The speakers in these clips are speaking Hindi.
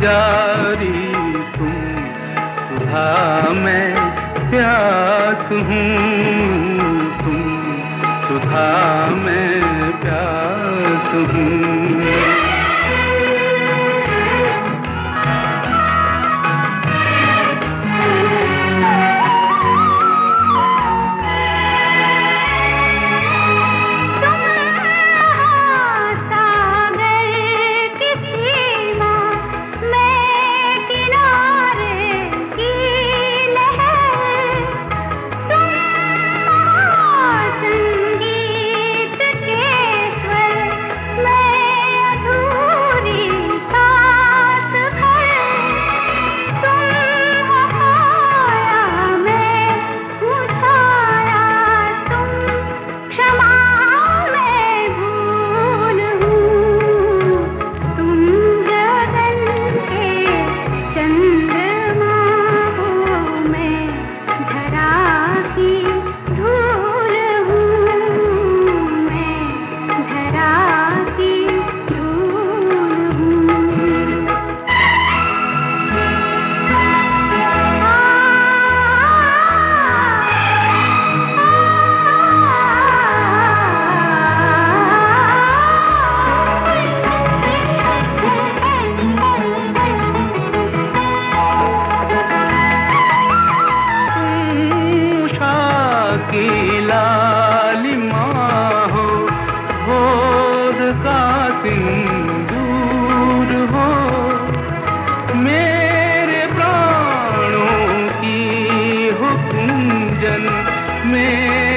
पुजारी तुम सुधा मैं प्यास हूँ तुम सुधा मैं प्यास हूँ।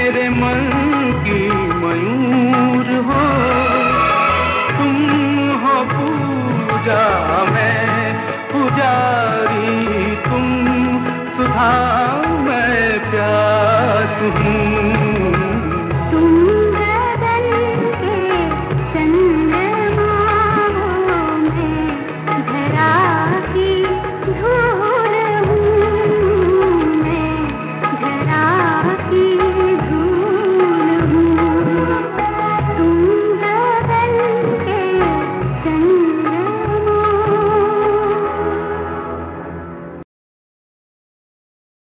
मेरे मन की मयूर हो। तुम हो पूजा, मैं पुजारी। तुम सुधा मैं प्यार हूँ।